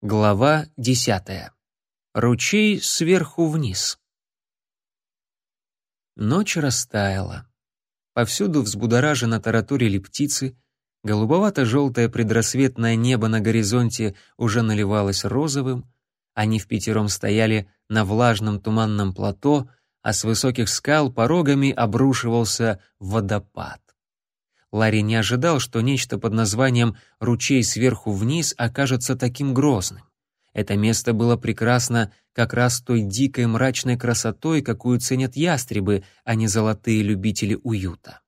Глава десятая. Ручей сверху вниз. Ночь растаяла. Повсюду взбудораженно тараторили птицы, голубовато-желтое предрассветное небо на горизонте уже наливалось розовым, они в пятером стояли на влажном туманном плато, а с высоких скал порогами обрушивался водопад. Ларри не ожидал, что нечто под названием «ручей сверху вниз» окажется таким грозным. Это место было прекрасно как раз той дикой мрачной красотой, какую ценят ястребы, а не золотые любители уюта.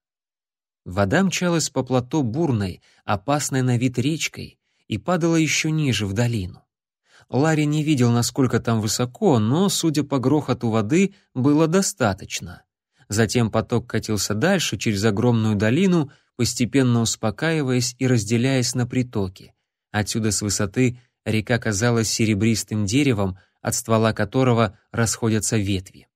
Вода мчалась по плато бурной, опасной на вид речкой, и падала еще ниже, в долину. Ларри не видел, насколько там высоко, но, судя по грохоту воды, было достаточно. Затем поток катился дальше, через огромную долину, постепенно успокаиваясь и разделяясь на притоки. Отсюда с высоты река казалась серебристым деревом, от ствола которого расходятся ветви.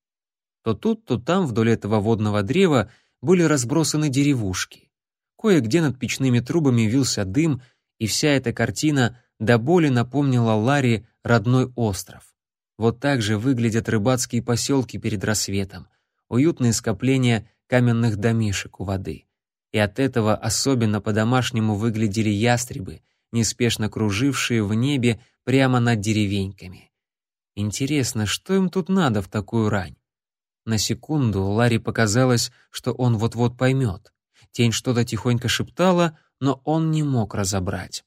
То тут, то там вдоль этого водного древа были разбросаны деревушки. Кое-где над печными трубами вился дым, и вся эта картина до боли напомнила Ларе родной остров. Вот так же выглядят рыбацкие поселки перед рассветом, уютные скопления каменных домишек у воды и от этого особенно по-домашнему выглядели ястребы, неспешно кружившие в небе прямо над деревеньками. Интересно, что им тут надо в такую рань? На секунду Ларри показалось, что он вот-вот поймет. Тень что-то тихонько шептала, но он не мог разобрать.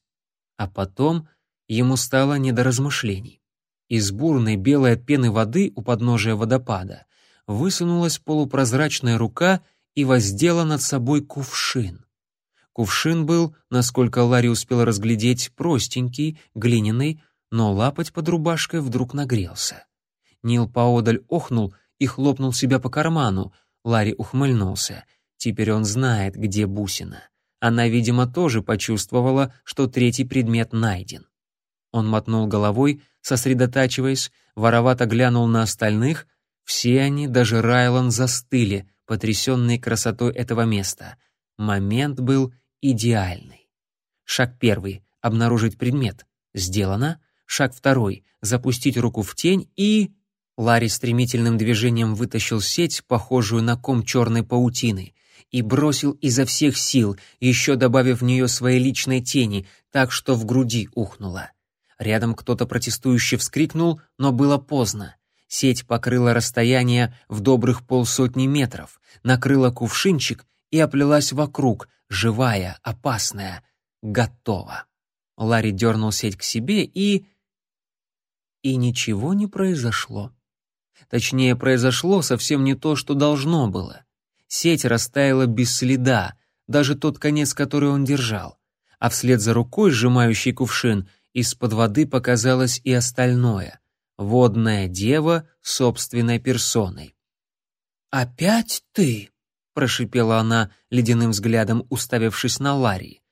А потом ему стало не до размышлений. Из бурной белой от пены воды у подножия водопада высунулась полупрозрачная рука и воздела над собой кувшин. Кувшин был, насколько Ларри успел разглядеть, простенький, глиняный, но лапоть под рубашкой вдруг нагрелся. Нил поодаль охнул и хлопнул себя по карману. Ларри ухмыльнулся. Теперь он знает, где бусина. Она, видимо, тоже почувствовала, что третий предмет найден. Он мотнул головой, сосредотачиваясь, воровато глянул на остальных. Все они, даже Райлан, застыли, потрясенный красотой этого места. Момент был идеальный. Шаг первый — обнаружить предмет. Сделано. Шаг второй — запустить руку в тень и... Ларри стремительным движением вытащил сеть, похожую на ком черной паутины, и бросил изо всех сил, еще добавив в нее своей личной тени, так что в груди ухнуло. Рядом кто-то протестующе вскрикнул, но было поздно. Сеть покрыла расстояние в добрых полсотни метров, накрыла кувшинчик и оплелась вокруг, живая, опасная, готова. Ларри дернул сеть к себе и... И ничего не произошло. Точнее, произошло совсем не то, что должно было. Сеть растаяла без следа, даже тот конец, который он держал. А вслед за рукой, сжимающей кувшин, из-под воды показалось и остальное — водная дева собственной персоной. «Опять ты?» — прошипела она, ледяным взглядом уставившись на Ларри.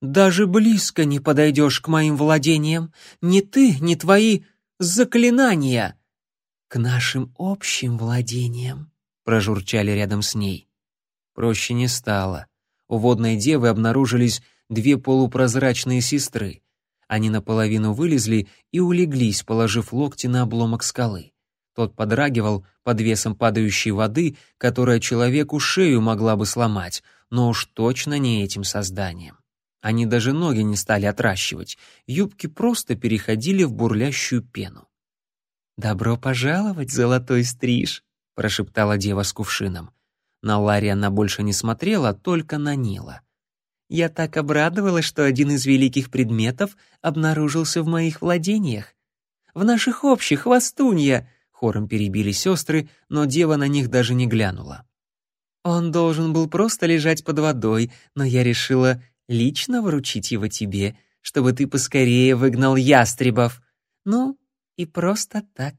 «Даже близко не подойдешь к моим владениям, ни ты, ни твои заклинания!» «К нашим общим владениям», — прожурчали рядом с ней. Проще не стало. У водной девы обнаружились две полупрозрачные сестры. Они наполовину вылезли и улеглись, положив локти на обломок скалы. Тот подрагивал под весом падающей воды, которая человеку шею могла бы сломать, но уж точно не этим созданием. Они даже ноги не стали отращивать, юбки просто переходили в бурлящую пену. «Добро пожаловать, золотой стриж», — прошептала дева с кувшином. На Ларри она больше не смотрела, только на Нила. Я так обрадовалась, что один из великих предметов обнаружился в моих владениях. В наших общих, хвостунья!» Хором перебили сестры, но дева на них даже не глянула. «Он должен был просто лежать под водой, но я решила лично вручить его тебе, чтобы ты поскорее выгнал ястребов. Ну, и просто так».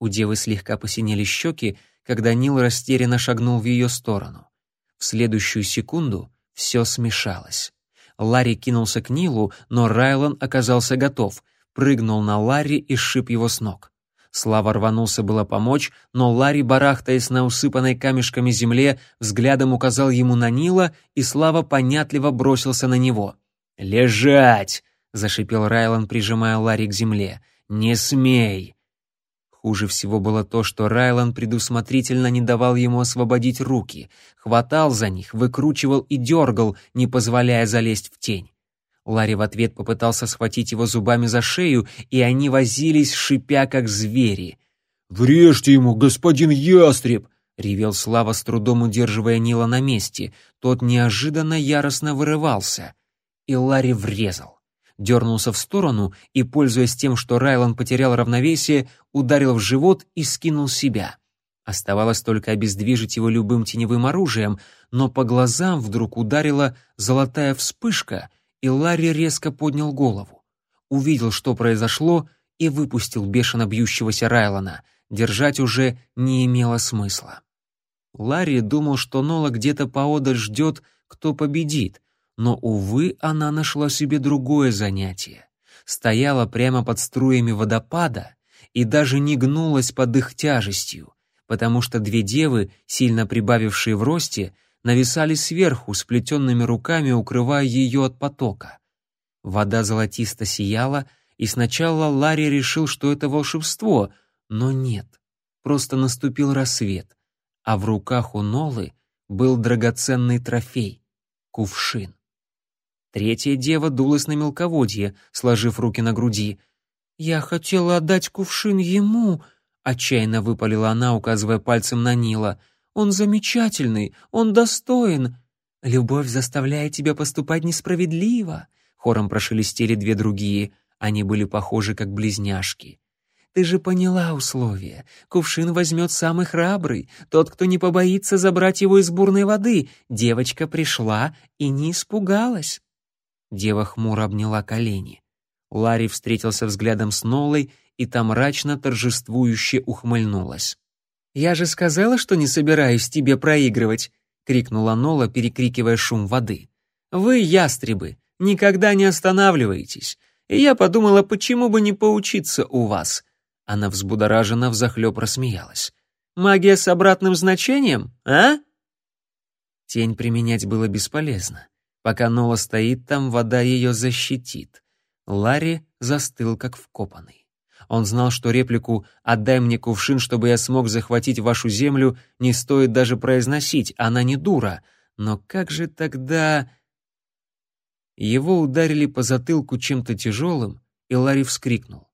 У девы слегка посинели щеки, когда Нил растерянно шагнул в ее сторону. В следующую секунду все смешалось. Ларри кинулся к Нилу, но Райлан оказался готов, прыгнул на Ларри и сшиб его с ног. Слава рванулся было помочь, но Ларри, барахтаясь на усыпанной камешками земле, взглядом указал ему на Нила, и Слава понятливо бросился на него. «Лежать!» —— зашипел Райлан, прижимая Ларри к земле. «Не смей!» Хуже всего было то, что Райлан предусмотрительно не давал ему освободить руки, хватал за них, выкручивал и дергал, не позволяя залезть в тень. Ларри в ответ попытался схватить его зубами за шею, и они возились, шипя как звери. «Врежьте ему, господин ястреб!» — ревел Слава, с трудом удерживая Нила на месте. Тот неожиданно яростно вырывался. И Ларри врезал дернулся в сторону и, пользуясь тем, что Райлан потерял равновесие, ударил в живот и скинул себя. Оставалось только обездвижить его любым теневым оружием, но по глазам вдруг ударила золотая вспышка, и Ларри резко поднял голову. Увидел, что произошло, и выпустил бешено бьющегося Райлана. Держать уже не имело смысла. Ларри думал, что Нола где-то поодаль ждет, кто победит, но, увы, она нашла себе другое занятие. Стояла прямо под струями водопада и даже не гнулась под их тяжестью, потому что две девы, сильно прибавившие в росте, нависали сверху, сплетенными руками укрывая ее от потока. Вода золотисто сияла, и сначала Ларри решил, что это волшебство, но нет, просто наступил рассвет, а в руках у Нолы был драгоценный трофей — кувшин. Третья дева дулась на мелководье, сложив руки на груди. «Я хотела отдать кувшин ему», — отчаянно выпалила она, указывая пальцем на Нила. «Он замечательный, он достоин». «Любовь заставляет тебя поступать несправедливо», — хором прошелестели две другие. Они были похожи, как близняшки. «Ты же поняла условия. Кувшин возьмет самый храбрый, тот, кто не побоится забрать его из бурной воды. Девочка пришла и не испугалась». Дева хмуро обняла колени. Ларри встретился взглядом с Нолой, и там мрачно торжествующе ухмыльнулась. «Я же сказала, что не собираюсь тебе проигрывать!» — крикнула Нола, перекрикивая шум воды. «Вы, ястребы, никогда не останавливаетесь, и я подумала, почему бы не поучиться у вас?» Она взбудораженно взахлеб рассмеялась. «Магия с обратным значением, а?» Тень применять было бесполезно. Пока Нола стоит там, вода ее защитит. Ларри застыл, как вкопанный. Он знал, что реплику «отдай мне кувшин, чтобы я смог захватить вашу землю» не стоит даже произносить, она не дура. Но как же тогда... Его ударили по затылку чем-то тяжелым, и Ларри вскрикнул.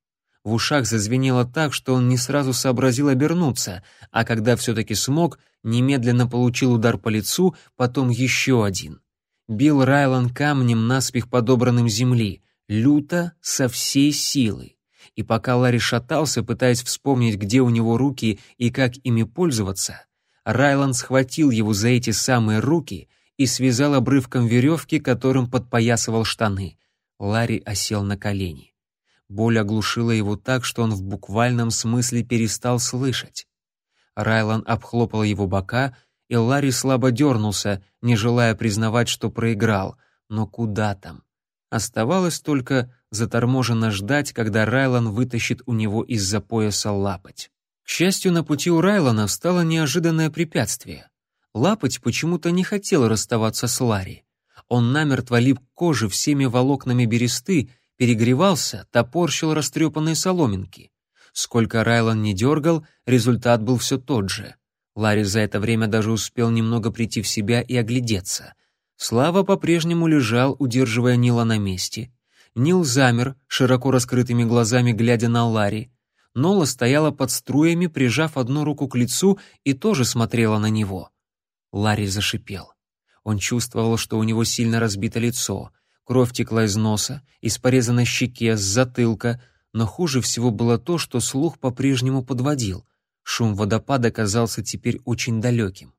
В ушах зазвенело так, что он не сразу сообразил обернуться, а когда все-таки смог, немедленно получил удар по лицу, потом еще один бил Райлан камнем наспех подобранным земли, люто, со всей силы. И пока Ларри шатался, пытаясь вспомнить, где у него руки и как ими пользоваться, Райлан схватил его за эти самые руки и связал обрывком веревки, которым подпоясывал штаны. Ларри осел на колени. Боль оглушила его так, что он в буквальном смысле перестал слышать. Райлан обхлопал его бока, и Ларри слабо дернулся, не желая признавать, что проиграл. Но куда там? Оставалось только заторможенно ждать, когда Райлан вытащит у него из-за пояса лапоть. К счастью, на пути у Райлана встало неожиданное препятствие. Лапоть почему-то не хотел расставаться с Ларри. Он намертво лип к коже всеми волокнами бересты, перегревался, топорщил растрепанные соломинки. Сколько Райлан не дергал, результат был все тот же — Ларри за это время даже успел немного прийти в себя и оглядеться. Слава по-прежнему лежал, удерживая Нила на месте. Нил замер, широко раскрытыми глазами глядя на Ларри. Нола стояла под струями, прижав одну руку к лицу и тоже смотрела на него. Ларри зашипел. Он чувствовал, что у него сильно разбито лицо. Кровь текла из носа, из порезанной щеке, с затылка, но хуже всего было то, что слух по-прежнему подводил — Шум водопада казался теперь очень далеким.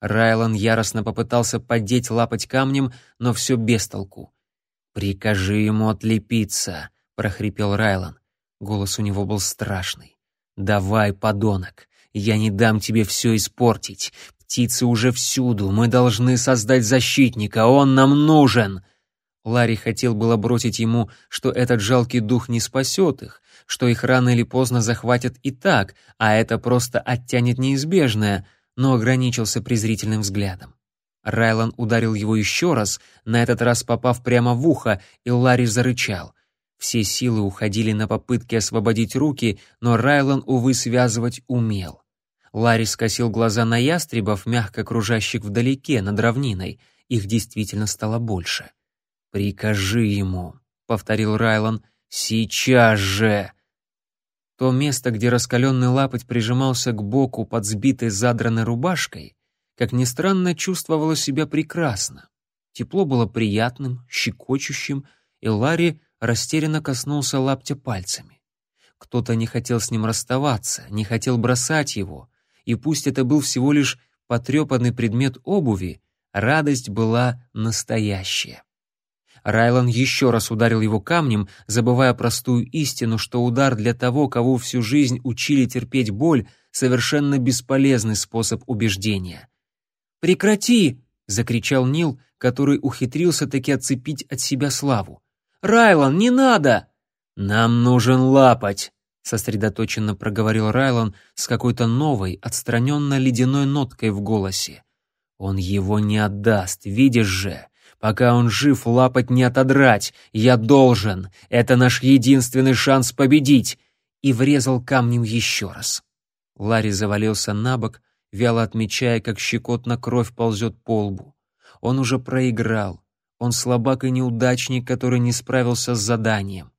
Райлан яростно попытался поддеть лапать камнем, но все без толку. «Прикажи ему отлепиться», — прохрипел Райлан. Голос у него был страшный. «Давай, подонок, я не дам тебе все испортить. Птицы уже всюду, мы должны создать защитника, он нам нужен!» Ларри хотел было бросить ему, что этот жалкий дух не спасет их, что их рано или поздно захватят и так, а это просто оттянет неизбежное, но ограничился презрительным взглядом. Райлан ударил его еще раз, на этот раз попав прямо в ухо, и Ларри зарычал. Все силы уходили на попытки освободить руки, но Райлан, увы, связывать умел. Ларри скосил глаза на ястребов, мягко кружащих вдалеке, над равниной. Их действительно стало больше. «Прикажи ему», — повторил Райлан, — «сейчас же!» То место, где раскаленный лапоть прижимался к боку под сбитой задранной рубашкой, как ни странно, чувствовало себя прекрасно. Тепло было приятным, щекочущим, и Ларри растерянно коснулся лаптя пальцами. Кто-то не хотел с ним расставаться, не хотел бросать его, и пусть это был всего лишь потрепанный предмет обуви, радость была настоящая. Райлан еще раз ударил его камнем, забывая простую истину, что удар для того, кого всю жизнь учили терпеть боль, совершенно бесполезный способ убеждения. «Прекрати!» — закричал Нил, который ухитрился таки отцепить от себя славу. «Райлан, не надо!» «Нам нужен лапать!» — сосредоточенно проговорил Райлан с какой-то новой, отстраненно ледяной ноткой в голосе. «Он его не отдаст, видишь же!» Пока он жив, лапать не отодрать. Я должен. Это наш единственный шанс победить. И врезал камнем еще раз. Ларри завалился на бок, вяло отмечая, как щекотно кровь ползет по лбу. Он уже проиграл. Он слабак и неудачник, который не справился с заданием.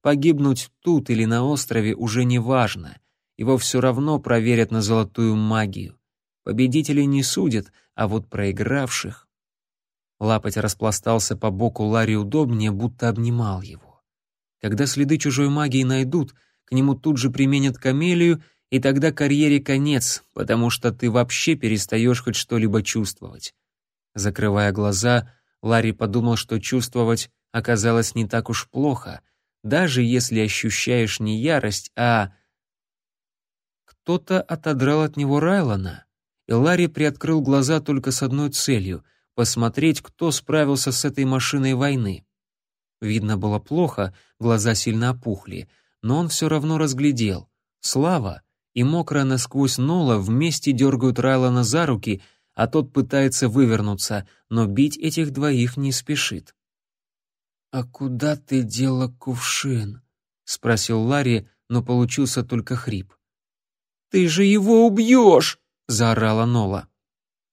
Погибнуть тут или на острове уже не важно. Его все равно проверят на золотую магию. Победителей не судят, а вот проигравших Лапоть распластался по боку Ларри удобнее, будто обнимал его. Когда следы чужой магии найдут, к нему тут же применят камелию, и тогда карьере конец, потому что ты вообще перестаешь хоть что-либо чувствовать. Закрывая глаза, Ларри подумал, что чувствовать оказалось не так уж плохо, даже если ощущаешь не ярость, а... Кто-то отодрал от него Райлона, и Ларри приоткрыл глаза только с одной целью — посмотреть, кто справился с этой машиной войны. Видно было плохо, глаза сильно опухли, но он все равно разглядел. Слава и мокрая насквозь Нола вместе дергают Райлана за руки, а тот пытается вывернуться, но бить этих двоих не спешит. «А куда ты дела кувшин?» — спросил Ларри, но получился только хрип. «Ты же его убьешь!» — заорала Нола.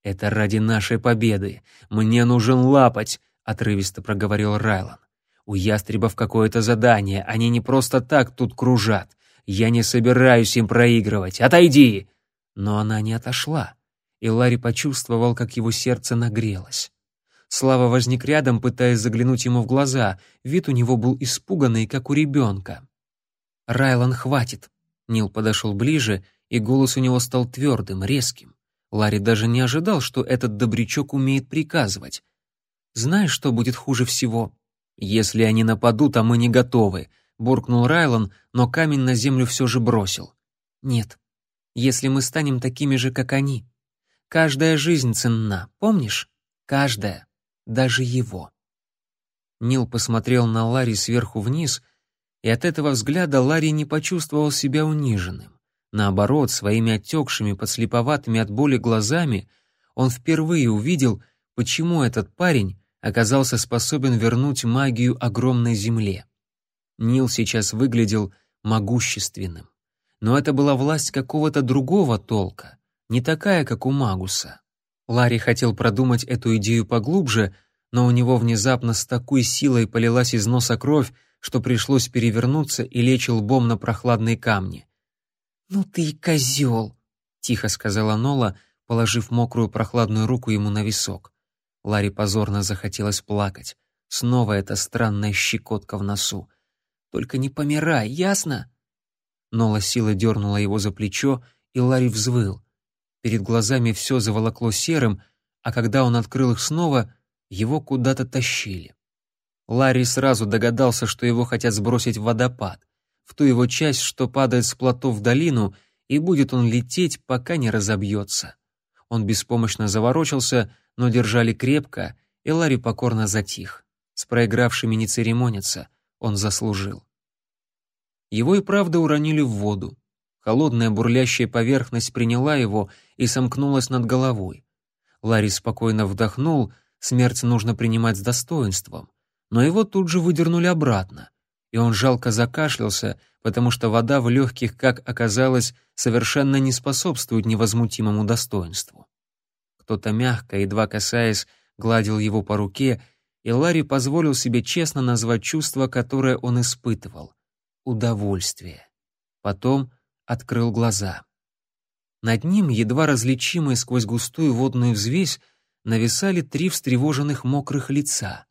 «Это ради нашей победы. Мне нужен лапать», — отрывисто проговорил Райлан. «У ястребов какое-то задание, они не просто так тут кружат. Я не собираюсь им проигрывать. Отойди!» Но она не отошла, и Ларри почувствовал, как его сердце нагрелось. Слава возник рядом, пытаясь заглянуть ему в глаза. Вид у него был испуганный, как у ребенка. «Райлан, хватит!» Нил подошел ближе, и голос у него стал твердым, резким. Ларри даже не ожидал, что этот добрячок умеет приказывать. «Знаешь, что будет хуже всего?» «Если они нападут, а мы не готовы», — буркнул Райлан, но камень на землю все же бросил. «Нет, если мы станем такими же, как они. Каждая жизнь ценна, помнишь? Каждая, даже его». Нил посмотрел на Ларри сверху вниз, и от этого взгляда Ларри не почувствовал себя униженным. Наоборот, своими отекшими, подслеповатыми от боли глазами он впервые увидел, почему этот парень оказался способен вернуть магию огромной земле. Нил сейчас выглядел могущественным. Но это была власть какого-то другого толка, не такая, как у Магуса. Ларри хотел продумать эту идею поглубже, но у него внезапно с такой силой полилась из носа кровь, что пришлось перевернуться и лечь лбом на прохладные камни. «Ну ты и козел!» — тихо сказала Нола, положив мокрую прохладную руку ему на висок. Ларри позорно захотелось плакать. Снова эта странная щекотка в носу. «Только не помирай, ясно?» Нола силой дернула его за плечо, и Ларри взвыл. Перед глазами все заволокло серым, а когда он открыл их снова, его куда-то тащили. Ларри сразу догадался, что его хотят сбросить в водопад в ту его часть, что падает с плато в долину, и будет он лететь, пока не разобьется. Он беспомощно заворочился, но держали крепко, и Ларри покорно затих. С проигравшими не церемониться, он заслужил. Его и правда уронили в воду. Холодная бурлящая поверхность приняла его и сомкнулась над головой. Ларри спокойно вдохнул, смерть нужно принимать с достоинством. Но его тут же выдернули обратно и он жалко закашлялся, потому что вода в легких, как оказалось, совершенно не способствует невозмутимому достоинству. Кто-то мягко, едва касаясь, гладил его по руке, и Ларри позволил себе честно назвать чувство, которое он испытывал — удовольствие. Потом открыл глаза. Над ним, едва различимые сквозь густую водную взвесь, нависали три встревоженных мокрых лица.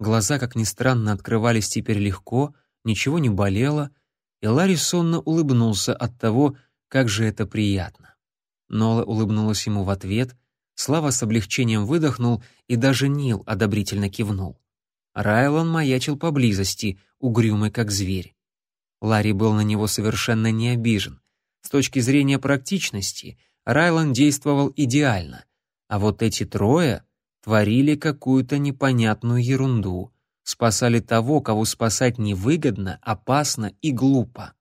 Глаза, как ни странно, открывались теперь легко, ничего не болело, и Ларри сонно улыбнулся от того, как же это приятно. Нола улыбнулась ему в ответ, Слава с облегчением выдохнул, и даже Нил одобрительно кивнул. Райлон маячил поблизости, угрюмый как зверь. Ларри был на него совершенно не обижен. С точки зрения практичности, Райлон действовал идеально, а вот эти трое творили какую-то непонятную ерунду, спасали того, кого спасать невыгодно, опасно и глупо.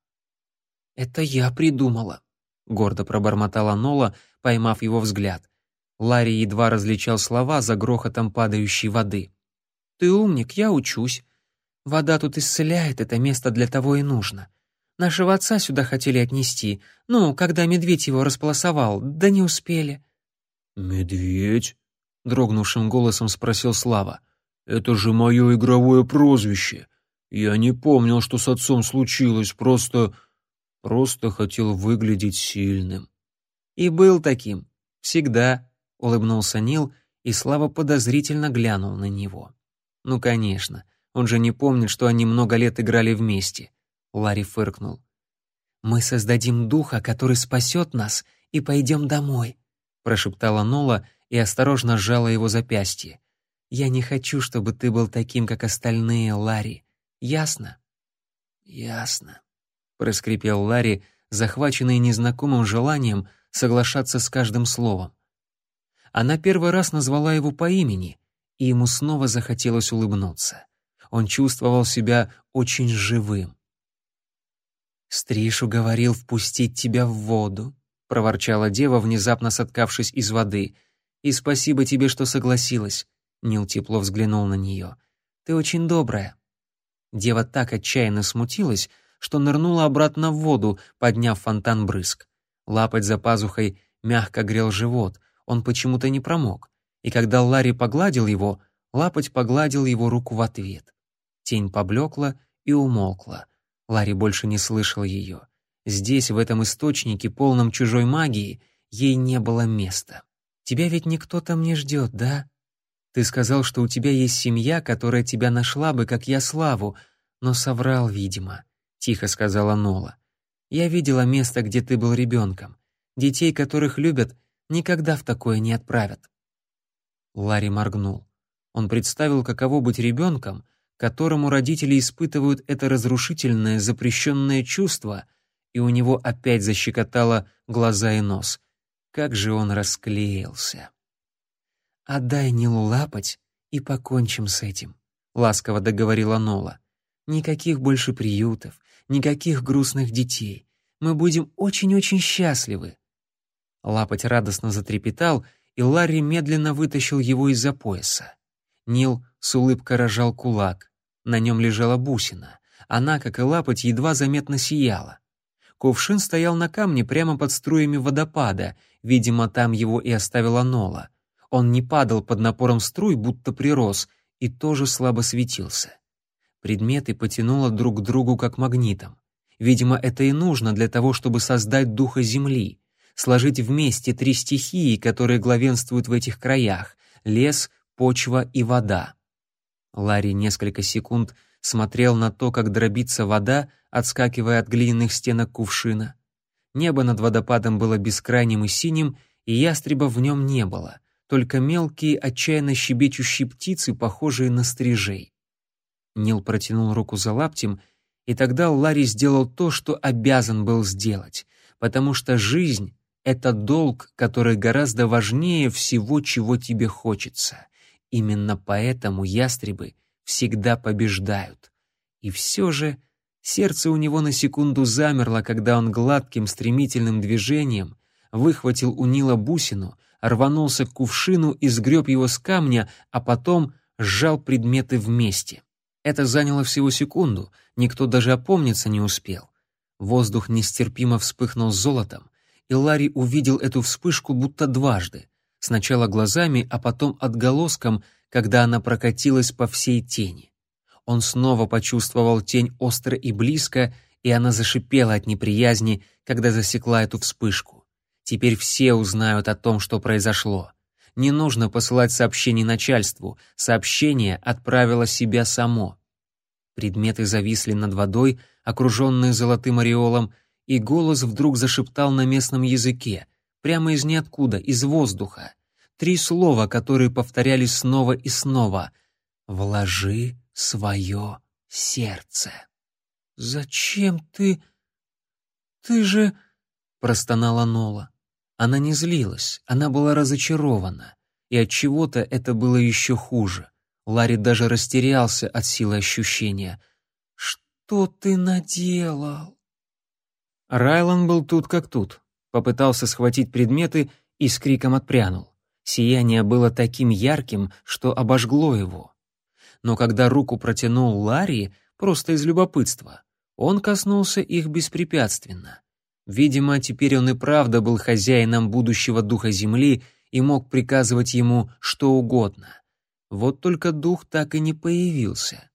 «Это я придумала», — гордо пробормотала Нола, поймав его взгляд. Ларри едва различал слова за грохотом падающей воды. «Ты умник, я учусь. Вода тут исцеляет, это место для того и нужно. Нашего отца сюда хотели отнести, ну, когда медведь его располосовал, да не успели». «Медведь?» — дрогнувшим голосом спросил Слава. «Это же мое игровое прозвище. Я не помнил, что с отцом случилось, просто... просто хотел выглядеть сильным». «И был таким. Всегда», — улыбнулся Нил, и Слава подозрительно глянул на него. «Ну, конечно, он же не помнит, что они много лет играли вместе», — Ларри фыркнул. «Мы создадим духа, который спасет нас, и пойдем домой», — прошептала Нола и осторожно сжала его запястье. «Я не хочу, чтобы ты был таким, как остальные, Ларри. Ясно?» «Ясно», — проскрипел Ларри, захваченный незнакомым желанием соглашаться с каждым словом. Она первый раз назвала его по имени, и ему снова захотелось улыбнуться. Он чувствовал себя очень живым. «Стриж уговорил впустить тебя в воду», — проворчала дева, внезапно соткавшись из воды. «И спасибо тебе, что согласилась», — Нил тепло взглянул на нее. «Ты очень добрая». Дева так отчаянно смутилась, что нырнула обратно в воду, подняв фонтан брызг. Лапать за пазухой мягко грел живот, он почему-то не промок, и когда Ларри погладил его, лапоть погладил его руку в ответ. Тень поблекла и умолкла. Ларри больше не слышал ее. Здесь, в этом источнике, полном чужой магии, ей не было места. «Тебя ведь никто там не ждет, да? Ты сказал, что у тебя есть семья, которая тебя нашла бы, как я Славу, но соврал, видимо», — тихо сказала Нола. «Я видела место, где ты был ребенком. Детей, которых любят, никогда в такое не отправят. Ларри моргнул. Он представил, каково быть ребенком, которому родители испытывают это разрушительное, запрещенное чувство, и у него опять защекотало глаза и нос. Как же он расклеился. «Отдай Нилу лапать и покончим с этим», — ласково договорила Нола. «Никаких больше приютов, никаких грустных детей. Мы будем очень-очень счастливы. Лапоть радостно затрепетал, и Ларри медленно вытащил его из-за пояса. Нил с улыбкой рожал кулак. На нем лежала бусина. Она, как и лапоть, едва заметно сияла. Кувшин стоял на камне прямо под струями водопада, видимо, там его и оставила Нола. Он не падал под напором струй, будто прирос, и тоже слабо светился. Предметы потянуло друг к другу как магнитом. Видимо, это и нужно для того, чтобы создать духа Земли сложить вместе три стихии, которые главенствуют в этих краях — лес, почва и вода. Ларри несколько секунд смотрел на то, как дробится вода, отскакивая от глиняных стенок кувшина. Небо над водопадом было бескрайним и синим, и ястреба в нем не было, только мелкие, отчаянно щебечущие птицы, похожие на стрижей. Нил протянул руку за лаптем, и тогда Ларри сделал то, что обязан был сделать, потому что жизнь это долг, который гораздо важнее всего, чего тебе хочется. Именно поэтому ястребы всегда побеждают. И все же сердце у него на секунду замерло, когда он гладким стремительным движением выхватил у Нила бусину, рванулся к кувшину и сгреб его с камня, а потом сжал предметы вместе. Это заняло всего секунду, никто даже опомниться не успел. Воздух нестерпимо вспыхнул золотом, и Ларри увидел эту вспышку будто дважды. Сначала глазами, а потом отголоском, когда она прокатилась по всей тени. Он снова почувствовал тень остро и близко, и она зашипела от неприязни, когда засекла эту вспышку. Теперь все узнают о том, что произошло. Не нужно посылать сообщение начальству, сообщение отправило себя само. Предметы зависли над водой, окруженные золотым ореолом, и голос вдруг зашептал на местном языке, прямо из ниоткуда, из воздуха. Три слова, которые повторялись снова и снова. «Вложи свое сердце». «Зачем ты... ты же...» — простонала Нола. Она не злилась, она была разочарована, и от чего-то это было еще хуже. Ларри даже растерялся от силы ощущения. «Что ты наделал?» Райлан был тут как тут. Попытался схватить предметы и с криком отпрянул. Сияние было таким ярким, что обожгло его. Но когда руку протянул Ларри, просто из любопытства, он коснулся их беспрепятственно. Видимо, теперь он и правда был хозяином будущего духа Земли и мог приказывать ему что угодно. Вот только дух так и не появился.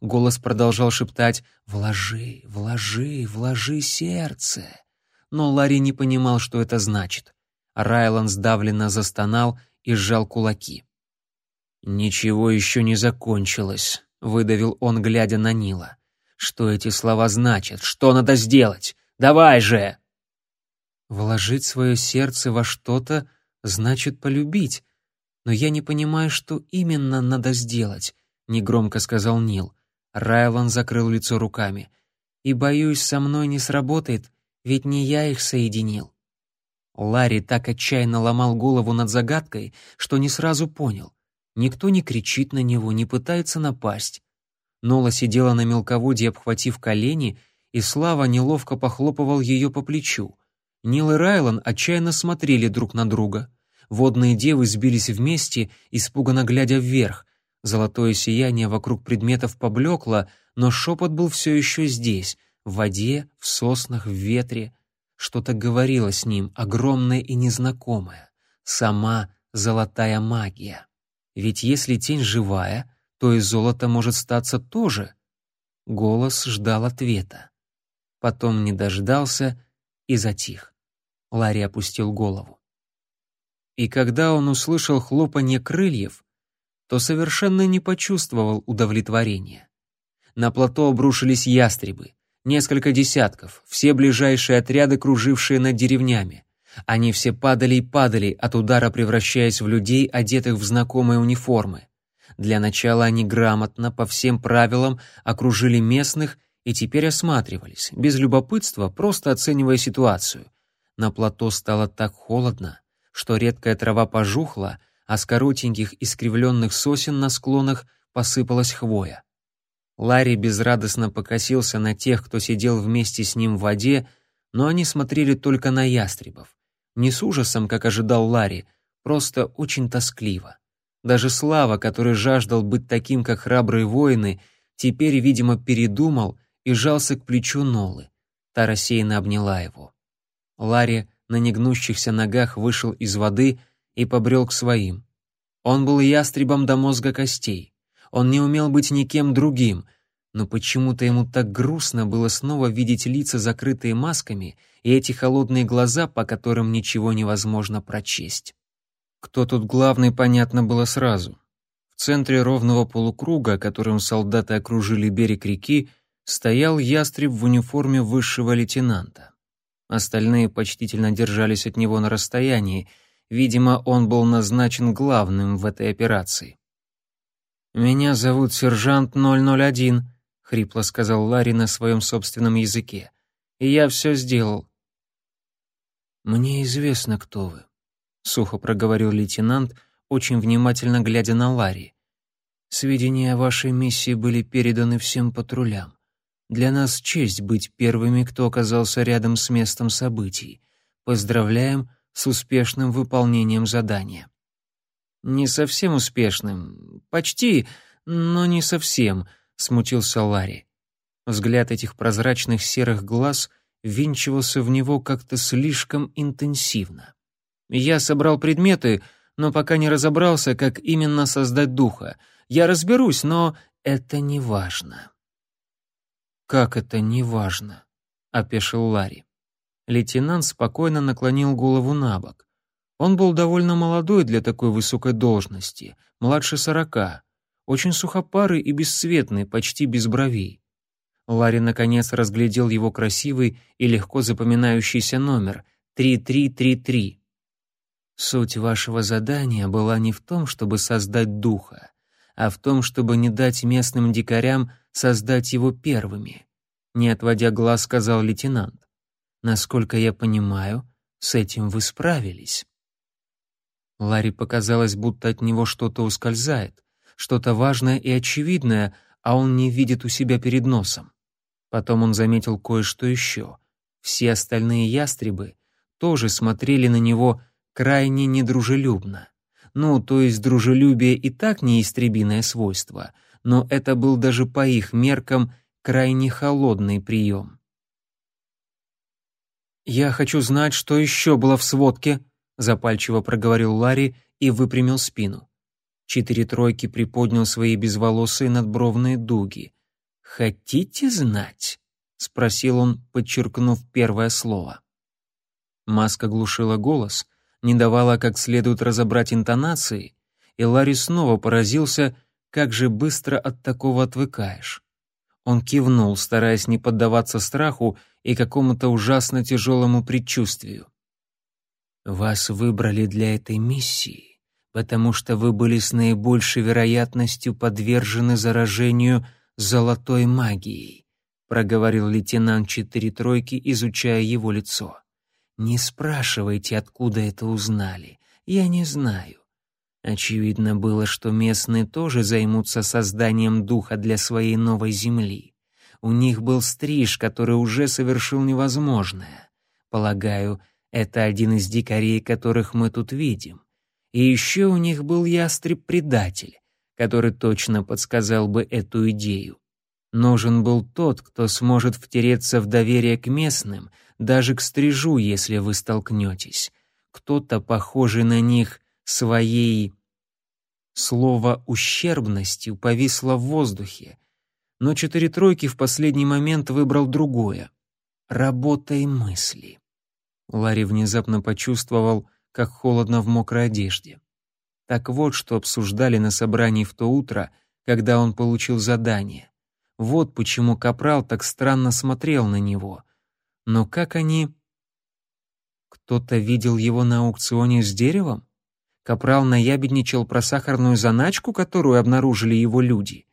Голос продолжал шептать «Вложи, вложи, вложи сердце». Но Ларри не понимал, что это значит. Райлан сдавленно застонал и сжал кулаки. «Ничего еще не закончилось», — выдавил он, глядя на Нила. «Что эти слова значат? Что надо сделать? Давай же!» Вложить свое сердце во что-то значит полюбить. Но я не понимаю, что именно надо сделать, негромко сказал Нил. Райлан закрыл лицо руками. И боюсь, со мной не сработает, ведь не я их соединил. Ларри так отчаянно ломал голову над загадкой, что не сразу понял. Никто не кричит на него, не пытается напасть. Нола сидела на мелководье, обхватив колени, и Слава неловко похлопывал ее по плечу. Нил и Райлан отчаянно смотрели друг на друга. Водные девы сбились вместе, испуганно глядя вверх. Золотое сияние вокруг предметов поблекло, но шепот был все еще здесь, в воде, в соснах, в ветре. Что-то говорило с ним, огромное и незнакомое. Сама золотая магия. Ведь если тень живая, то и золото может статься тоже. Голос ждал ответа потом не дождался и затих. Ларри опустил голову. И когда он услышал хлопанье крыльев, то совершенно не почувствовал удовлетворения. На плато обрушились ястребы, несколько десятков, все ближайшие отряды, кружившие над деревнями. Они все падали и падали, от удара превращаясь в людей, одетых в знакомые униформы. Для начала они грамотно, по всем правилам, окружили местных и теперь осматривались, без любопытства, просто оценивая ситуацию. На плато стало так холодно, что редкая трава пожухла, а с коротеньких искривленных сосен на склонах посыпалась хвоя. Ларри безрадостно покосился на тех, кто сидел вместе с ним в воде, но они смотрели только на ястребов. Не с ужасом, как ожидал Ларри, просто очень тоскливо. Даже Слава, который жаждал быть таким, как храбрые воины, теперь, видимо, передумал и жался к плечу Нолы. Та рассеянно обняла его. Ларри на негнущихся ногах вышел из воды и побрел к своим. Он был ястребом до мозга костей. Он не умел быть никем другим, но почему-то ему так грустно было снова видеть лица, закрытые масками, и эти холодные глаза, по которым ничего невозможно прочесть. Кто тут главный, понятно было сразу. В центре ровного полукруга, которым солдаты окружили берег реки, стоял ястреб в униформе высшего лейтенанта. Остальные почтительно держались от него на расстоянии, видимо, он был назначен главным в этой операции. «Меня зовут сержант 001», — хрипло сказал Ларри на своем собственном языке. «И я все сделал». «Мне известно, кто вы», — сухо проговорил лейтенант, очень внимательно глядя на Ларри. «Сведения о вашей миссии были переданы всем патрулям. Для нас честь быть первыми, кто оказался рядом с местом событий. Поздравляем с успешным выполнением задания. Не совсем успешным. Почти, но не совсем, — смутился Ларри. Взгляд этих прозрачных серых глаз ввинчивался в него как-то слишком интенсивно. «Я собрал предметы, но пока не разобрался, как именно создать духа. Я разберусь, но это не важно». «Как это не важно?» — опешил Ларри. Лейтенант спокойно наклонил голову на бок. Он был довольно молодой для такой высокой должности, младше сорока, очень сухопарый и бесцветный, почти без бровей. Ларри наконец разглядел его красивый и легко запоминающийся номер — 3333. Суть вашего задания была не в том, чтобы создать духа, а в том, чтобы не дать местным дикарям создать его первыми. Не отводя глаз, сказал лейтенант. Насколько я понимаю, с этим вы справились. Ларри показалось, будто от него что-то ускользает, что-то важное и очевидное, а он не видит у себя перед носом. Потом он заметил кое-что еще. Все остальные ястребы тоже смотрели на него крайне недружелюбно. Ну, то есть дружелюбие и так неистребиное свойство, но это был даже по их меркам крайне холодный прием. «Я хочу знать, что еще было в сводке», — запальчиво проговорил Ларри и выпрямил спину. Четыре тройки приподнял свои безволосые надбровные дуги. «Хотите знать?» — спросил он, подчеркнув первое слово. Маска глушила голос, не давала как следует разобрать интонации, и Ларри снова поразился, как же быстро от такого отвыкаешь. Он кивнул, стараясь не поддаваться страху и какому-то ужасно тяжелому предчувствию. «Вас выбрали для этой миссии, потому что вы были с наибольшей вероятностью подвержены заражению золотой магией», проговорил лейтенант четыре тройки, изучая его лицо. «Не спрашивайте, откуда это узнали. Я не знаю. Очевидно было, что местные тоже займутся созданием духа для своей новой земли. У них был стриж, который уже совершил невозможное. Полагаю, это один из дикарей, которых мы тут видим. И еще у них был ястреб-предатель, который точно подсказал бы эту идею. Нужен был тот, кто сможет втереться в доверие к местным, даже к стрижу, если вы столкнетесь. Кто-то, похожий на них своей... Слово «ущербностью» повисло в воздухе, но четыре тройки в последний момент выбрал другое — «работай мысли». Ларри внезапно почувствовал, как холодно в мокрой одежде. Так вот, что обсуждали на собрании в то утро, когда он получил задание. Вот почему Капрал так странно смотрел на него. Но как они... Кто-то видел его на аукционе с деревом? Капрал наябедничал про сахарную заначку, которую обнаружили его люди.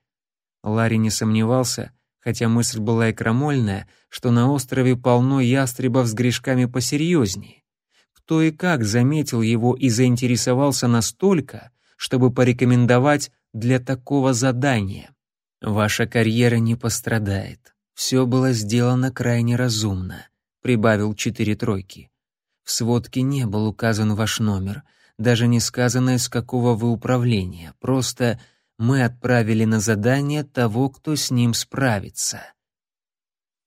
Ларри не сомневался, хотя мысль была и крамольная, что на острове полно ястребов с грешками посерьезнее. Кто и как заметил его и заинтересовался настолько, чтобы порекомендовать для такого задания. «Ваша карьера не пострадает. Все было сделано крайне разумно», — прибавил четыре тройки. «В сводке не был указан ваш номер, даже не сказано, из какого вы управления, просто мы отправили на задание того, кто с ним справится».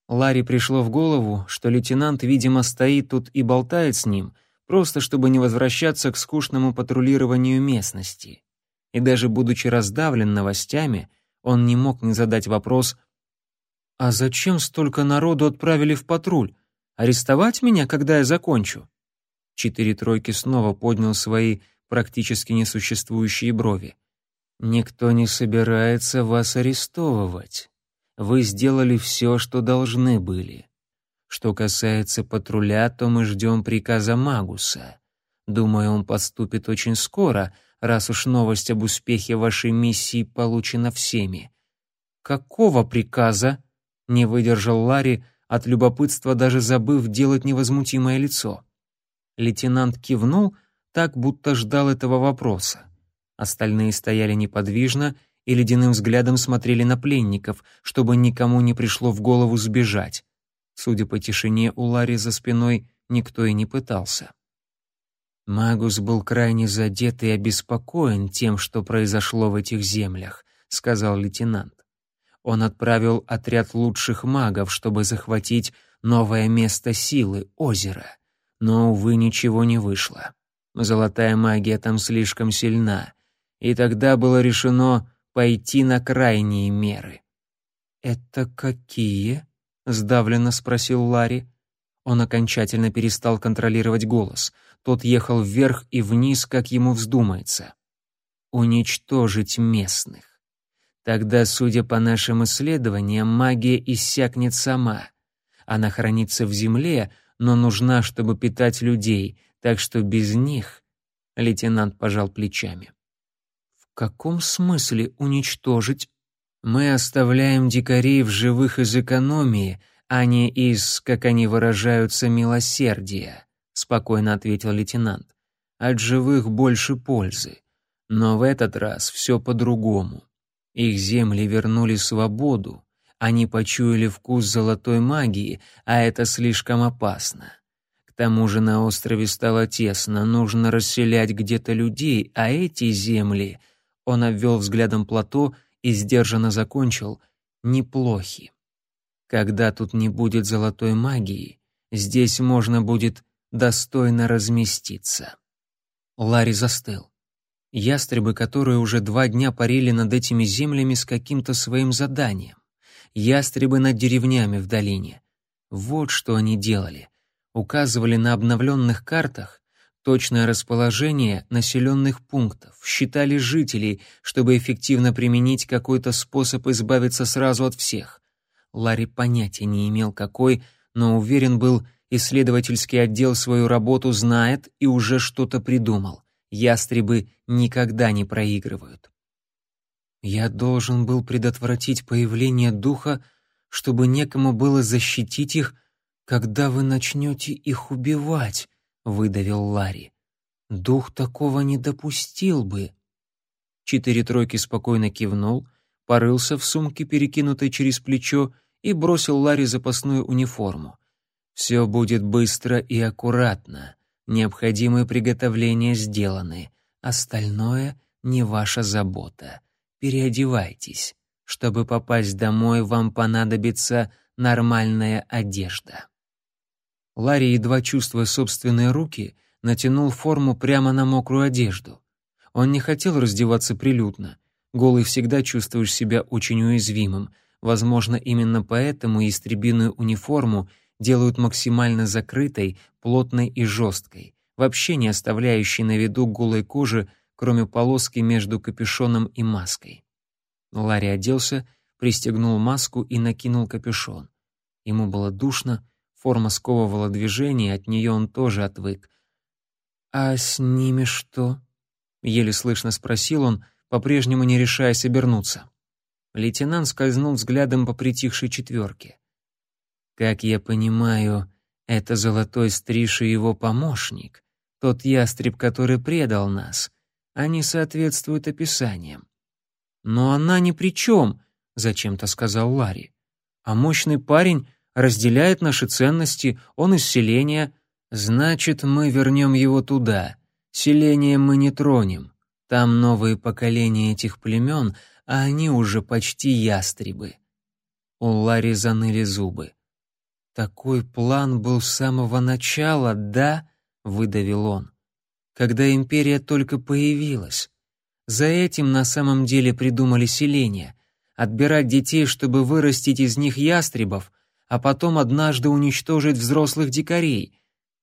Ларри пришло в голову, что лейтенант, видимо, стоит тут и болтает с ним, просто чтобы не возвращаться к скучному патрулированию местности. И даже будучи раздавлен новостями, он не мог не задать вопрос «А зачем столько народу отправили в патруль? Арестовать меня, когда я закончу?» Четыре тройки снова поднял свои практически несуществующие брови. «Никто не собирается вас арестовывать. Вы сделали все, что должны были. Что касается патруля, то мы ждем приказа Магуса. Думаю, он поступит очень скоро, раз уж новость об успехе вашей миссии получена всеми. Какого приказа? Не выдержал Ларри, от любопытства даже забыв делать невозмутимое лицо. Лейтенант кивнул, так будто ждал этого вопроса. Остальные стояли неподвижно и ледяным взглядом смотрели на пленников, чтобы никому не пришло в голову сбежать. Судя по тишине у Ларри за спиной, никто и не пытался. Магус был крайне задет и обеспокоен тем, что произошло в этих землях, сказал лейтенант. Он отправил отряд лучших магов, чтобы захватить новое место силы — озеро. Но, увы, ничего не вышло. Золотая магия там слишком сильна. И тогда было решено пойти на крайние меры. «Это какие?» — сдавленно спросил Ларри. Он окончательно перестал контролировать голос. Тот ехал вверх и вниз, как ему вздумается. «Уничтожить местных. Тогда, судя по нашим исследованиям, магия иссякнет сама. Она хранится в земле, но нужна, чтобы питать людей, так что без них...» Лейтенант пожал плечами. «В каком смысле уничтожить?» «Мы оставляем дикарей в живых из экономии, а не из, как они выражаются, милосердия», — спокойно ответил лейтенант. «От живых больше пользы. Но в этот раз все по-другому. Их земли вернули свободу, они почуяли вкус золотой магии, а это слишком опасно. К тому же на острове стало тесно, нужно расселять где-то людей, а эти земли... Он обвел взглядом плато и сдержанно закончил «неплохи». Когда тут не будет золотой магии, здесь можно будет достойно разместиться. Ларри застыл. Ястребы, которые уже два дня парили над этими землями с каким-то своим заданием ястребы над деревнями в долине. Вот что они делали. Указывали на обновленных картах точное расположение населенных пунктов, считали жителей, чтобы эффективно применить какой-то способ избавиться сразу от всех. Ларри понятия не имел какой, но уверен был, исследовательский отдел свою работу знает и уже что-то придумал. Ястребы никогда не проигрывают. Я должен был предотвратить появление духа, чтобы некому было защитить их, когда вы начнете их убивать, выдавил Ларри. Дух такого не допустил бы. Четыре тройки спокойно кивнул, порылся в сумке, перекинутой через плечо, и бросил Ларри запасную униформу. Все будет быстро и аккуратно. Необходимые приготовления сделаны. Остальное не ваша забота переодевайтесь. Чтобы попасть домой, вам понадобится нормальная одежда». Ларри, едва чувствуя собственные руки, натянул форму прямо на мокрую одежду. Он не хотел раздеваться прилюдно. Голый всегда чувствуешь себя очень уязвимым. Возможно, именно поэтому истребиную униформу делают максимально закрытой, плотной и жесткой, вообще не оставляющей на виду голой кожи кроме полоски между капюшоном и маской. Ларри оделся, пристегнул маску и накинул капюшон. Ему было душно, форма сковывала движение, от нее он тоже отвык. «А с ними что?» — еле слышно спросил он, по-прежнему не решаясь обернуться. Лейтенант скользнул взглядом по притихшей четверке. «Как я понимаю, это золотой стриж и его помощник, тот ястреб, который предал нас. Они соответствуют описаниям. Но она ни при чем, зачем-то сказал Ларри. А мощный парень разделяет наши ценности, он из селения. Значит, мы вернем его туда. Селение мы не тронем. Там новые поколения этих племен, а они уже почти ястребы. У Ларри заныли зубы. «Такой план был с самого начала, да?» — выдавил он когда империя только появилась. За этим на самом деле придумали селение — отбирать детей, чтобы вырастить из них ястребов, а потом однажды уничтожить взрослых дикарей.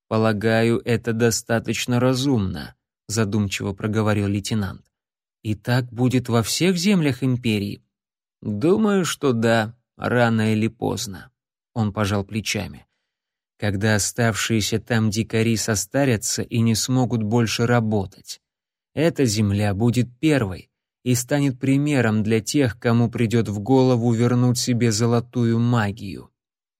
Полагаю, это достаточно разумно, задумчиво проговорил лейтенант. И так будет во всех землях империи. Думаю, что да, рано или поздно. Он пожал плечами когда оставшиеся там дикари состарятся и не смогут больше работать. Эта земля будет первой и станет примером для тех, кому придет в голову вернуть себе золотую магию.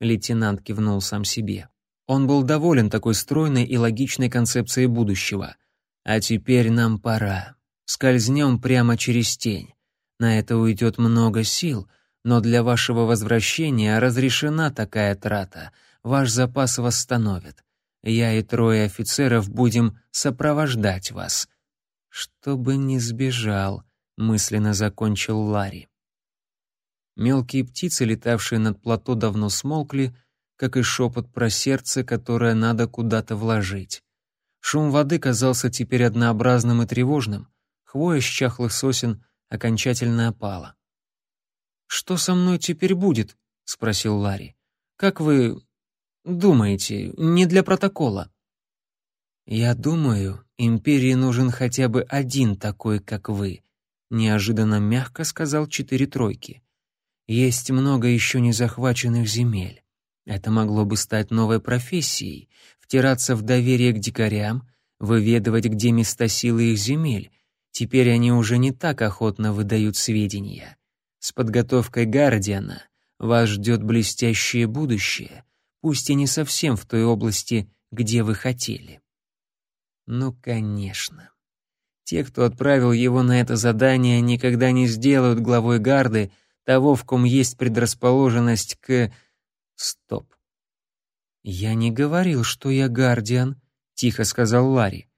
Лейтенант кивнул сам себе. Он был доволен такой стройной и логичной концепцией будущего. А теперь нам пора. Скользнем прямо через тень. На это уйдет много сил, но для вашего возвращения разрешена такая трата — ваш запас восстановят. Я и трое офицеров будем сопровождать вас. Чтобы не сбежал, мысленно закончил Ларри. Мелкие птицы, летавшие над плато, давно смолкли, как и шепот про сердце, которое надо куда-то вложить. Шум воды казался теперь однообразным и тревожным. Хвоя с чахлых сосен окончательно опала. «Что со мной теперь будет?» — спросил Ларри. «Как вы думаете, не для протокола?» «Я думаю, империи нужен хотя бы один такой, как вы», — неожиданно мягко сказал четыре тройки. «Есть много еще не захваченных земель. Это могло бы стать новой профессией, втираться в доверие к дикарям, выведывать, где места силы их земель. Теперь они уже не так охотно выдают сведения. С подготовкой Гардиана вас ждет блестящее будущее, пусть и не совсем в той области, где вы хотели. Ну, конечно. Те, кто отправил его на это задание, никогда не сделают главой гарды того, в ком есть предрасположенность к... Стоп. «Я не говорил, что я гардиан», — тихо сказал Ларри.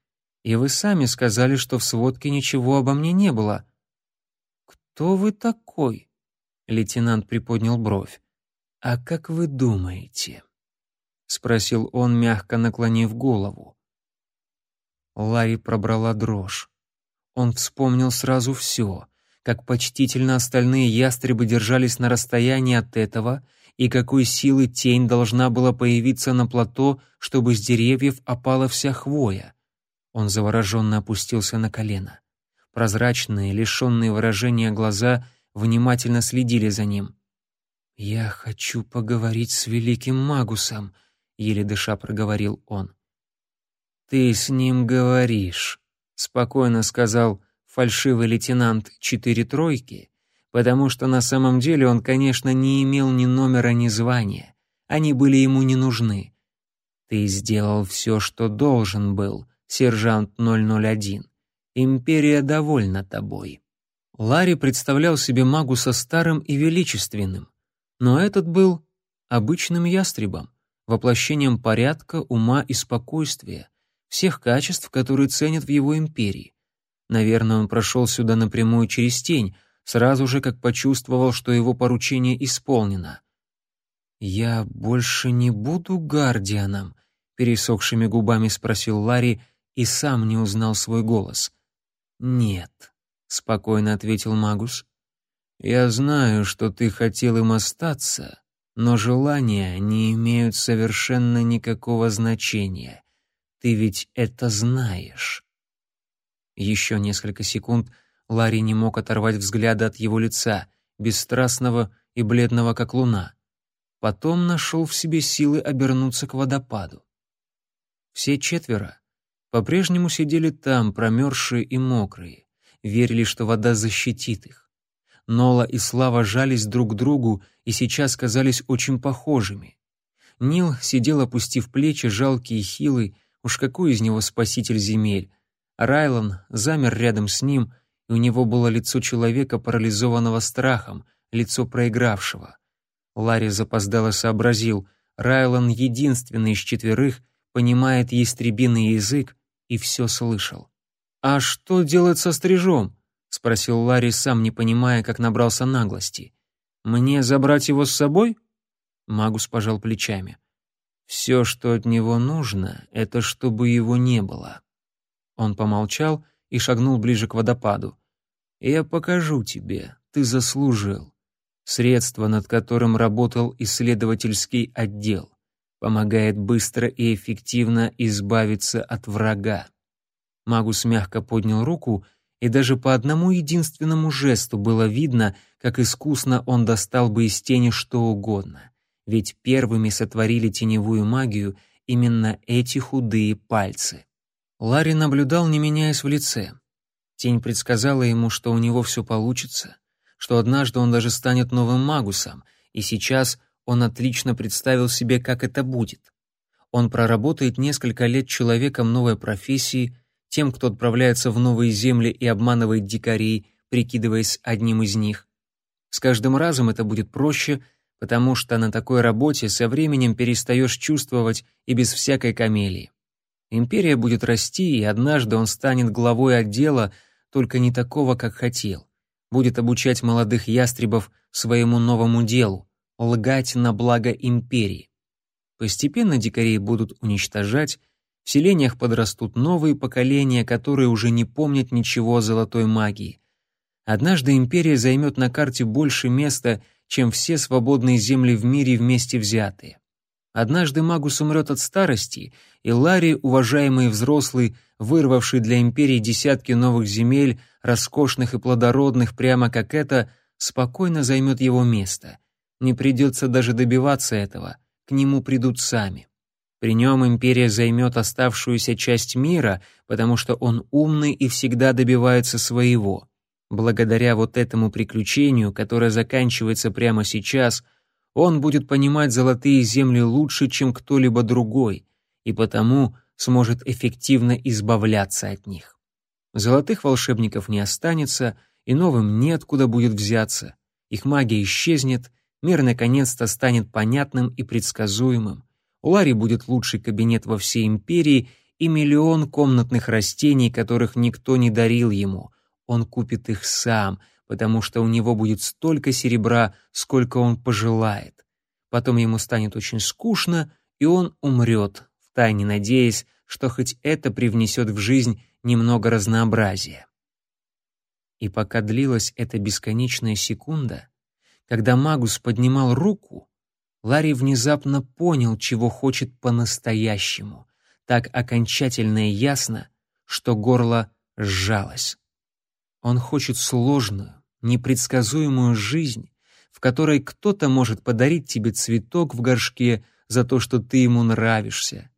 «И вы сами сказали, что в сводке ничего обо мне не было». «Кто вы такой?» Лейтенант приподнял бровь. «А как вы думаете?» — спросил он, мягко наклонив голову. Ларри пробрала дрожь. Он вспомнил сразу все, как почтительно остальные ястребы держались на расстоянии от этого и какой силы тень должна была появиться на плато, чтобы с деревьев опала вся хвоя. Он завороженно опустился на колено. Прозрачные, лишенные выражения глаза внимательно следили за ним. «Я хочу поговорить с великим Магусом», — еле дыша проговорил он. «Ты с ним говоришь», — спокойно сказал фальшивый лейтенант четыре тройки, потому что на самом деле он, конечно, не имел ни номера, ни звания. Они были ему не нужны. «Ты сделал все, что должен был, сержант 001. Империя довольна тобой». Ларри представлял себе Магуса старым и величественным, но этот был обычным ястребом, воплощением порядка, ума и спокойствия, всех качеств, которые ценят в его империи. Наверное, он прошел сюда напрямую через тень, сразу же как почувствовал, что его поручение исполнено. «Я больше не буду гардианом», — пересохшими губами спросил Ларри и сам не узнал свой голос. «Нет», — спокойно ответил Магус. «Я знаю, что ты хотел им остаться, но желания не имеют совершенно никакого значения. Ты ведь это знаешь». Еще несколько секунд Ларри не мог оторвать взгляда от его лица, бесстрастного и бледного, как луна. Потом нашел в себе силы обернуться к водопаду. Все четверо по-прежнему сидели там, промерзшие и мокрые верили, что вода защитит их. Нола и Слава жались друг к другу и сейчас казались очень похожими. Нил сидел, опустив плечи, жалкий и хилый, уж какой из него спаситель земель. Райлан замер рядом с ним, и у него было лицо человека, парализованного страхом, лицо проигравшего. Ларри запоздало сообразил, Райлан единственный из четверых понимает ястребиный язык и все слышал. «А что делать со стрижом?» — спросил Ларри, сам не понимая, как набрался наглости. «Мне забрать его с собой?» Магус пожал плечами. «Все, что от него нужно, это чтобы его не было». Он помолчал и шагнул ближе к водопаду. «Я покажу тебе, ты заслужил. Средство, над которым работал исследовательский отдел, помогает быстро и эффективно избавиться от врага. Магус мягко поднял руку, и даже по одному единственному жесту было видно, как искусно он достал бы из тени что угодно. Ведь первыми сотворили теневую магию именно эти худые пальцы. Ларри наблюдал, не меняясь в лице. Тень предсказала ему, что у него все получится, что однажды он даже станет новым магусом, и сейчас он отлично представил себе, как это будет. Он проработает несколько лет человеком новой профессии, тем, кто отправляется в новые земли и обманывает дикарей, прикидываясь одним из них. С каждым разом это будет проще, потому что на такой работе со временем перестаешь чувствовать и без всякой камелии. Империя будет расти, и однажды он станет главой отдела, только не такого, как хотел. Будет обучать молодых ястребов своему новому делу — лгать на благо империи. Постепенно дикарей будут уничтожать, в селениях подрастут новые поколения, которые уже не помнят ничего о золотой магии. Однажды империя займет на карте больше места, чем все свободные земли в мире вместе взятые. Однажды Магус умрет от старости, и Ларри, уважаемый взрослый, вырвавший для империи десятки новых земель, роскошных и плодородных, прямо как это, спокойно займет его место. Не придется даже добиваться этого, к нему придут сами. При нем империя займет оставшуюся часть мира, потому что он умный и всегда добивается своего. Благодаря вот этому приключению, которое заканчивается прямо сейчас — он будет понимать золотые земли лучше, чем кто-либо другой, и потому сможет эффективно избавляться от них. Золотых волшебников не останется, и новым неоткуда будет взяться. Их магия исчезнет, мир наконец-то станет понятным и предсказуемым. У Ларри будет лучший кабинет во всей империи и миллион комнатных растений, которых никто не дарил ему. Он купит их сам — потому что у него будет столько серебра, сколько он пожелает. Потом ему станет очень скучно, и он умрет, втайне надеясь, что хоть это привнесет в жизнь немного разнообразия. И пока длилась эта бесконечная секунда, когда Магус поднимал руку, Ларри внезапно понял, чего хочет по-настоящему, так окончательно и ясно, что горло сжалось. Он хочет сложную, непредсказуемую жизнь, в которой кто-то может подарить тебе цветок в горшке за то, что ты ему нравишься.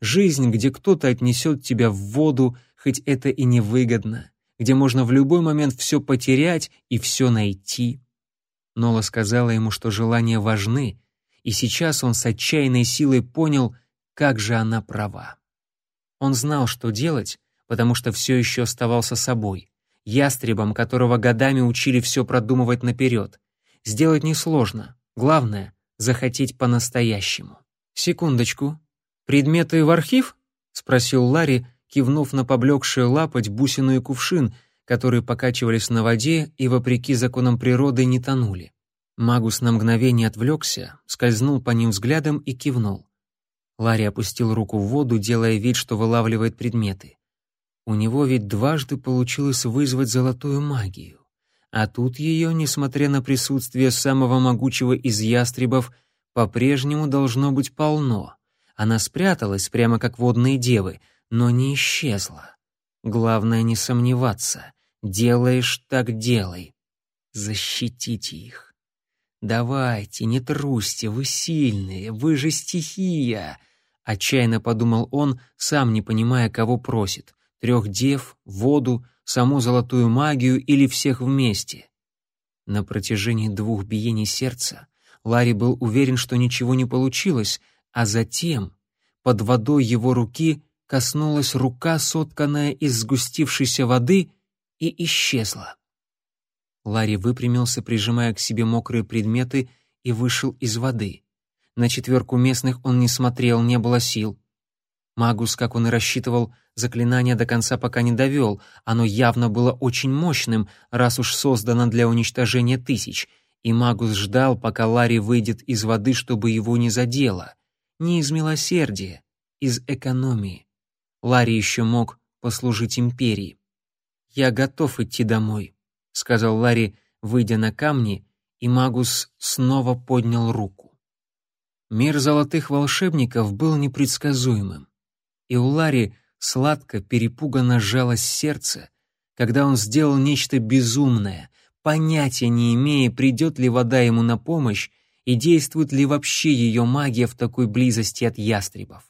Жизнь, где кто-то отнесет тебя в воду, хоть это и невыгодно, где можно в любой момент все потерять и все найти. Нола сказала ему, что желания важны, и сейчас он с отчаянной силой понял, как же она права. Он знал, что делать, потому что все еще оставался собой ястребом, которого годами учили все продумывать наперед. Сделать несложно. Главное — захотеть по-настоящему. «Секундочку. Предметы в архив?» — спросил Ларри, кивнув на поблекшие лапоть, бусину и кувшин, которые покачивались на воде и, вопреки законам природы, не тонули. Магус на мгновение отвлекся, скользнул по ним взглядом и кивнул. Ларри опустил руку в воду, делая вид, что вылавливает предметы. У него ведь дважды получилось вызвать золотую магию. А тут ее, несмотря на присутствие самого могучего из ястребов, по-прежнему должно быть полно. Она спряталась, прямо как водные девы, но не исчезла. Главное не сомневаться. Делаешь так делай. Защитите их. Давайте, не трусьте, вы сильные, вы же стихия. Отчаянно подумал он, сам не понимая, кого просит трех дев, воду, саму золотую магию или всех вместе. На протяжении двух биений сердца Ларри был уверен, что ничего не получилось, а затем под водой его руки коснулась рука, сотканная из сгустившейся воды, и исчезла. Ларри выпрямился, прижимая к себе мокрые предметы, и вышел из воды. На четверку местных он не смотрел, не было сил. Магус, как он и рассчитывал, заклинание до конца пока не довел, оно явно было очень мощным, раз уж создано для уничтожения тысяч, и Магус ждал, пока Ларри выйдет из воды, чтобы его не задело. Не из милосердия, из экономии. Ларри еще мог послужить империи. «Я готов идти домой», — сказал Ларри, выйдя на камни, и Магус снова поднял руку. Мир золотых волшебников был непредсказуемым и у Ларри сладко, перепуганно сжалось сердце, когда он сделал нечто безумное, понятия не имея, придет ли вода ему на помощь и действует ли вообще ее магия в такой близости от ястребов.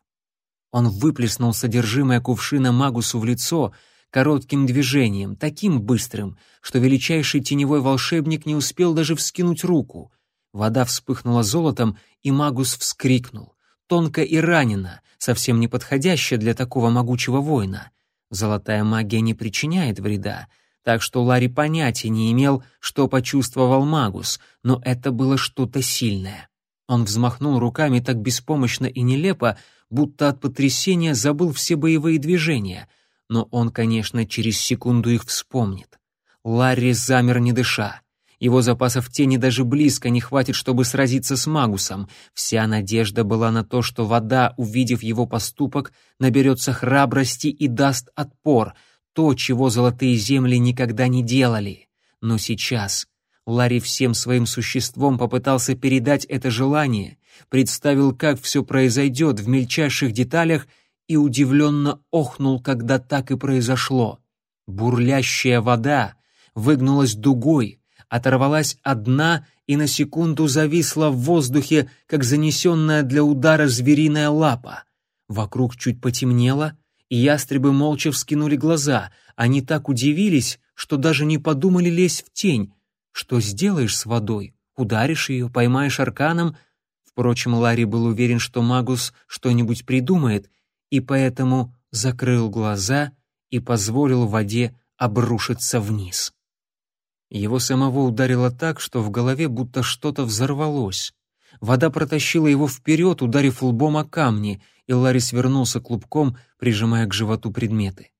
Он выплеснул содержимое кувшина Магусу в лицо коротким движением, таким быстрым, что величайший теневой волшебник не успел даже вскинуть руку. Вода вспыхнула золотом, и Магус вскрикнул тонко и ранена, совсем не подходящая для такого могучего воина. Золотая магия не причиняет вреда, так что Ларри понятия не имел, что почувствовал Магус, но это было что-то сильное. Он взмахнул руками так беспомощно и нелепо, будто от потрясения забыл все боевые движения, но он, конечно, через секунду их вспомнит. Ларри замер не дыша. Его запасов тени даже близко не хватит, чтобы сразиться с Магусом. Вся надежда была на то, что вода, увидев его поступок, наберется храбрости и даст отпор. То, чего золотые земли никогда не делали. Но сейчас Ларри всем своим существом попытался передать это желание, представил, как все произойдет в мельчайших деталях и удивленно охнул, когда так и произошло. Бурлящая вода выгнулась дугой, оторвалась одна и на секунду зависла в воздухе, как занесенная для удара звериная лапа. Вокруг чуть потемнело, и ястребы молча вскинули глаза. Они так удивились, что даже не подумали лезть в тень. Что сделаешь с водой? Ударишь ее, поймаешь арканом? Впрочем, Ларри был уверен, что Магус что-нибудь придумает, и поэтому закрыл глаза и позволил воде обрушиться вниз. Его самого ударило так, что в голове будто что-то взорвалось. Вода протащила его вперед, ударив лбом о камни, и Ларри свернулся клубком, прижимая к животу предметы.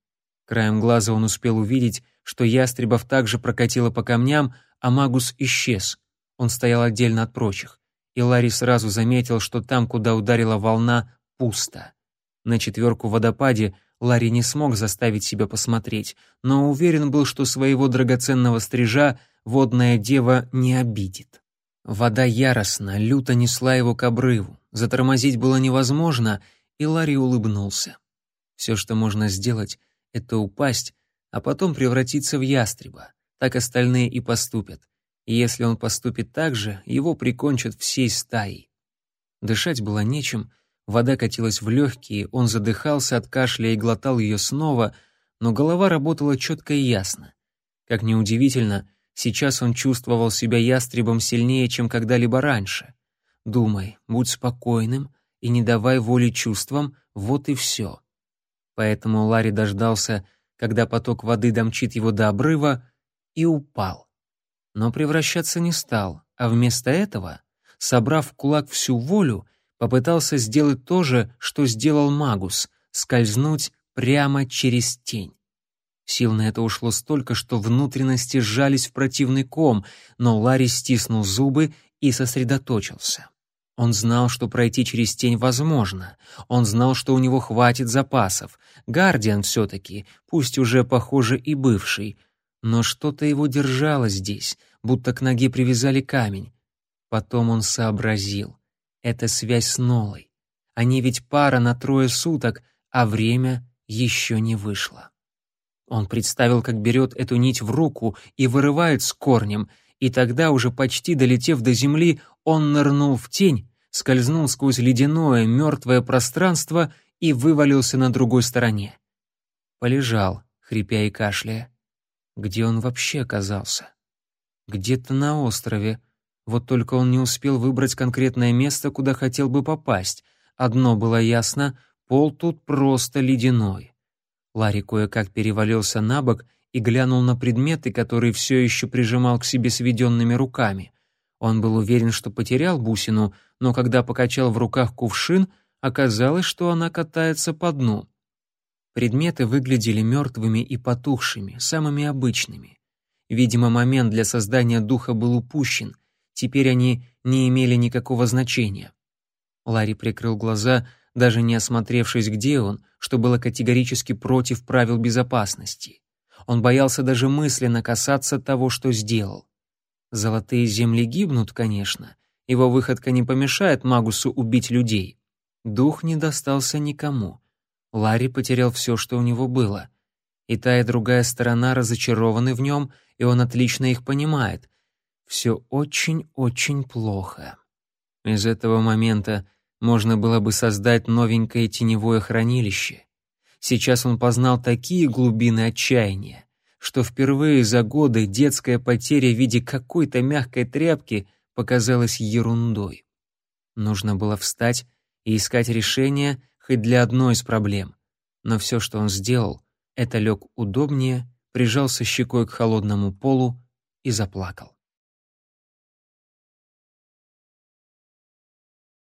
Краем глаза он успел увидеть, что Ястребов также прокатило по камням, а Магус исчез. Он стоял отдельно от прочих. И Ларри сразу заметил, что там, куда ударила волна, пусто. На четверку водопаде Ларри не смог заставить себя посмотреть, но уверен был, что своего драгоценного стрижа водная дева не обидит. Вода яростно, люто несла его к обрыву. Затормозить было невозможно, и Ларри улыбнулся. Все, что можно сделать, это упасть, а потом превратиться в ястреба. Так остальные и поступят. И если он поступит так же, его прикончат всей стаей. Дышать было нечем, вода катилась в легкие, он задыхался от кашля и глотал ее снова, но голова работала четко и ясно. Как ни удивительно, сейчас он чувствовал себя ястребом сильнее, чем когда-либо раньше. Думай, будь спокойным и не давай воли чувствам, вот и все. Поэтому Ларри дождался, когда поток воды домчит его до обрыва, и упал. Но превращаться не стал, а вместо этого, собрав в кулак всю волю, попытался сделать то же, что сделал Магус — скользнуть прямо через тень. Сил на это ушло столько, что внутренности сжались в противный ком, но Ларри стиснул зубы и сосредоточился. Он знал, что пройти через тень возможно. Он знал, что у него хватит запасов. Гардиан все-таки, пусть уже, похоже, и бывший. Но что-то его держало здесь, будто к ноге привязали камень. Потом он сообразил. Это связь с Нолой. Они ведь пара на трое суток, а время еще не вышло. Он представил, как берет эту нить в руку и вырывает с корнем, и тогда, уже почти долетев до земли, он нырнул в тень, скользнул сквозь ледяное, мертвое пространство и вывалился на другой стороне. Полежал, хрипя и кашляя. Где он вообще оказался? Где-то на острове. Вот только он не успел выбрать конкретное место, куда хотел бы попасть. Одно было ясно — пол тут просто ледяной. Ларри кое-как перевалился на бок и глянул на предметы, которые все еще прижимал к себе сведенными руками. Он был уверен, что потерял бусину, но когда покачал в руках кувшин, оказалось, что она катается по дну. Предметы выглядели мертвыми и потухшими, самыми обычными. Видимо, момент для создания духа был упущен, теперь они не имели никакого значения. Ларри прикрыл глаза, даже не осмотревшись, где он, что было категорически против правил безопасности. Он боялся даже мысленно касаться того, что сделал. Золотые земли гибнут, конечно. Его выходка не помешает Магусу убить людей. Дух не достался никому. Ларри потерял все, что у него было. И та, и другая сторона разочарованы в нем, и он отлично их понимает. Все очень-очень плохо. Из этого момента можно было бы создать новенькое теневое хранилище. Сейчас он познал такие глубины отчаяния, что впервые за годы детская потеря в виде какой-то мягкой тряпки показалась ерундой. Нужно было встать и искать решение хоть для одной из проблем. Но все, что он сделал, это лег удобнее, прижался щекой к холодному полу и заплакал.